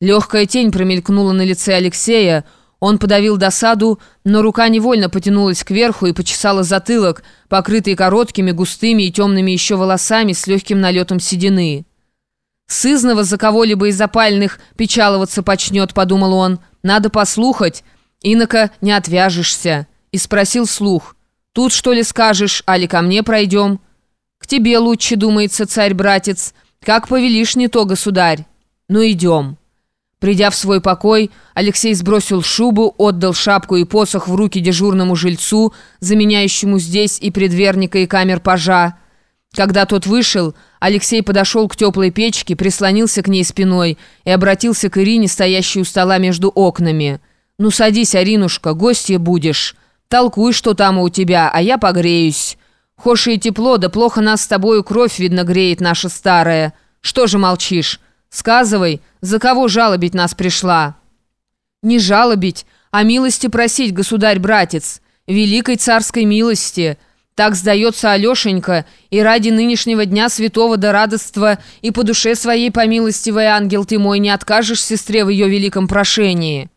Легкая тень промелькнула на лице Алексея. Он подавил досаду, но рука невольно потянулась кверху и почесала затылок, покрытый короткими, густыми и темными еще волосами с легким налетом седины. «Сызнова за кого-либо из опальных печаловаться почнет», — подумал он. «Надо послухать, инока не отвяжешься». И спросил слух. «Тут что ли скажешь, али ко мне пройдем?» «К тебе лучше, думается, царь-братец. Как повелишь не то, государь. Ну, идем». Придя в свой покой, Алексей сбросил шубу, отдал шапку и посох в руки дежурному жильцу, заменяющему здесь и предверника, и камер пажа. Когда тот вышел, Алексей подошел к теплой печке, прислонился к ней спиной и обратился к Ирине, стоящей у стола между окнами. «Ну садись, Аринушка, гостья будешь. Толкуй, что там у тебя, а я погреюсь. Хошь и тепло, да плохо нас с тобою кровь, видно, греет наша старая. Что же молчишь?» Сказывай, за кого жалобить нас пришла?» «Не жалобить, а милости просить, государь-братец, великой царской милости. Так сдается Алешенька, и ради нынешнего дня святого до радоства и по душе своей помилостивый ангел ты мой не откажешь сестре в ее великом прошении.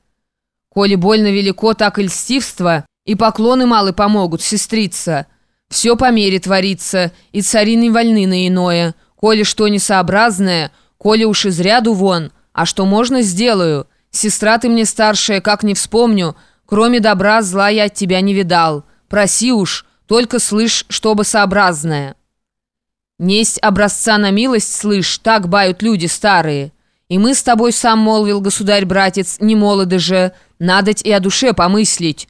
Коли больно велико, так и льстивство, и поклоны малы помогут, сестрица. Все по мере творится, и цари не вольны на иное. Коли что несообразное, Коли уж из ряду вон, а что можно, сделаю. Сестра ты мне старшая, как не вспомню. Кроме добра, зла я от тебя не видал. Проси уж, только слышь, чтобы сообразное. Несть образца на милость, слышь, так бают люди старые. И мы с тобой, сам молвил государь-братец, не молоды же, надоть и о душе помыслить.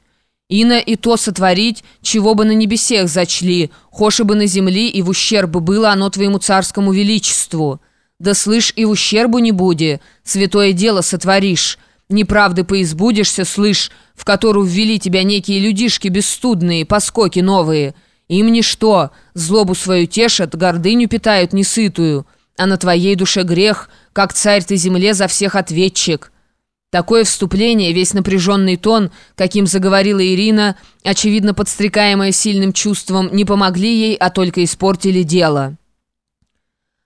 Ина и то сотворить, чего бы на небесех зачли, хоши бы на земли и в ущерб было оно твоему царскому величеству». Да слышь, и ущербу не буди, святое дело сотворишь. Неправды поизбудешься, слышь, в которую ввели тебя некие людишки бесстудные, поскоки новые. Им ничто, злобу свою тешат, гордыню питают несытую, а на твоей душе грех, как царь ты земле за всех ответчик». Такое вступление, весь напряженный тон, каким заговорила Ирина, очевидно подстрекаемая сильным чувством, не помогли ей, а только испортили дело.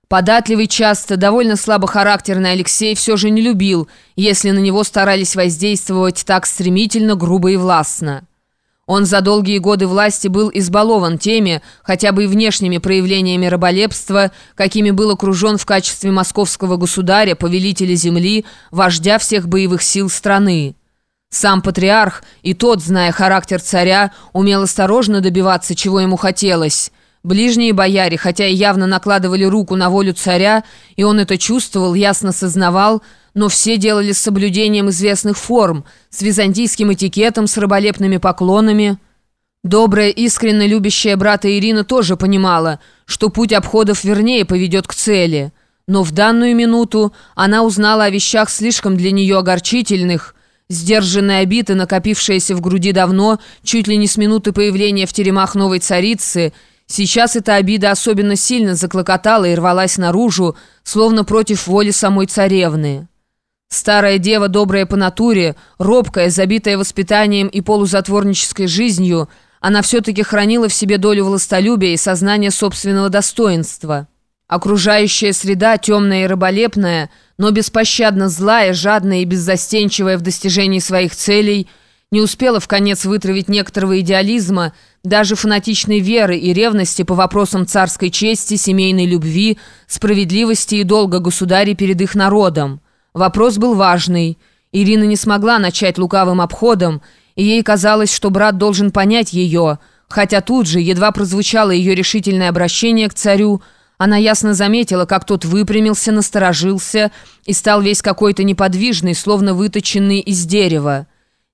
Податливый, часто довольно слабохарактерный Алексей все же не любил, если на него старались воздействовать так стремительно, грубо и властно. Он за долгие годы власти был избалован теми, хотя бы и внешними проявлениями раболепства, какими был окружен в качестве московского государя, повелителя земли, вождя всех боевых сил страны. Сам патриарх, и тот, зная характер царя, умел осторожно добиваться, чего ему хотелось – Ближние бояре, хотя и явно накладывали руку на волю царя, и он это чувствовал, ясно сознавал, но все делали с соблюдением известных форм, с византийским этикетом, с раболепными поклонами. Добрая, искренне любящая брата Ирина тоже понимала, что путь обходов вернее поведет к цели. Но в данную минуту она узнала о вещах слишком для нее огорчительных, Сдержанная обида, накопившаяся в груди давно, чуть ли не с минуты появления в теремах новой царицы – Сейчас эта обида особенно сильно заклокотала и рвалась наружу, словно против воли самой царевны. Старая дева, добрая по натуре, робкая, забитая воспитанием и полузатворнической жизнью, она все-таки хранила в себе долю властолюбия и сознания собственного достоинства. Окружающая среда, темная и раболепная, но беспощадно злая, жадная и беззастенчивая в достижении своих целей – не успела в конец вытравить некоторого идеализма, даже фанатичной веры и ревности по вопросам царской чести, семейной любви, справедливости и долга государя перед их народом. Вопрос был важный. Ирина не смогла начать лукавым обходом, и ей казалось, что брат должен понять ее, хотя тут же, едва прозвучало ее решительное обращение к царю, она ясно заметила, как тот выпрямился, насторожился и стал весь какой-то неподвижный, словно выточенный из дерева.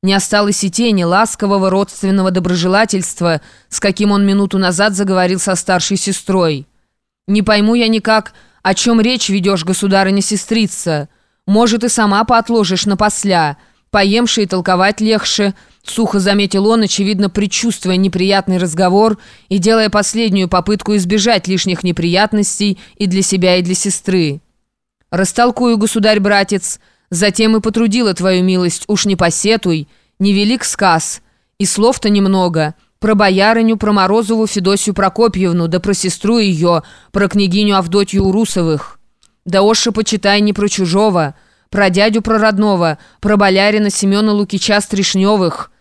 Не осталось и тени ласкового родственного доброжелательства, с каким он минуту назад заговорил со старшей сестрой. «Не пойму я никак, о чем речь ведешь, государыня-сестрица. Может, и сама поотложишь напосля. Поемши и толковать легче», — сухо заметил он, очевидно, предчувствуя неприятный разговор и делая последнюю попытку избежать лишних неприятностей и для себя, и для сестры. «Растолкую, государь-братец», — Затем и потрудила твою милость, уж не посетуй, невелик сказ. И слов-то немного. Про боярыню, про Морозову Федосию Прокопьевну, да про сестру ее, про княгиню Авдотью Урусовых. Да оши почитай не про чужого. про дядю прородного, про болярина Семена Лукича Стришневых».